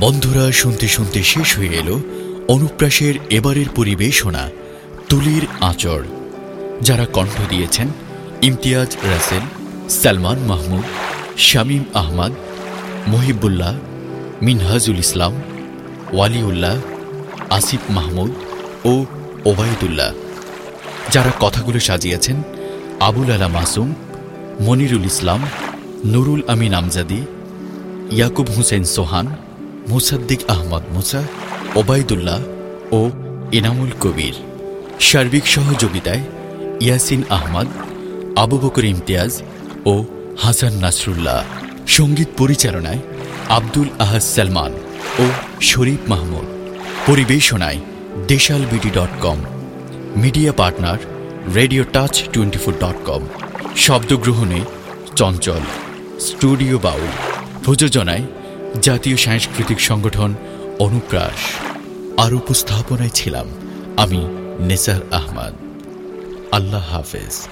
বন্ধুরা, শুনতে শুনতে শেষ হয়ে এলো অনুপ্রাসের এবারের পরিবেশনা, তুলির আঁচড়। যারা কণ্ঠ দিয়েছেন, ইমতিয়াজ রাসেল, সালমান মাহমুদ, শামীম আহমদ, মহিবুল্লাহ, মিনহাজুল ইসলাম, ওয়ালিউল্লাহ, আসিফ মাহমুদ ও ওবায়দুল্লাহ। যারা কথাগুলো সাজিয়েছেন, আবুল আলা মাসুম, মনিরুল ইসলাম, নুরুল আমিন আমজাদি, ইয়াকুব হুসেন সোহান মুসাদ্দিক আহমদ মুসা, ওবায়দুল্লাহ ও ইনামুল কবির। সার্বিক সহযোগিতায় ইয়াসিন আহমদ, আবু বকর ইমতিয়াজ ও হাসান নাসরুল্লাহ। সংগীত পরিচালনায় আব্দুল আহাজ সালমান ও Sharif Mahmud. পরিবেশনায় Deshal BD dot com. Media partner radio touch twenty four dot com. শব্দগ্রহণে Chanchal. Studio বাউল। প্রযোজনায় জাতীয় সাংস্কৃতিক সংগঠন অনুপ্রাস। আর উপস্থাপনায় ছিলাম আমি নেসার আহমদ। আল্লাহ হাফেজ।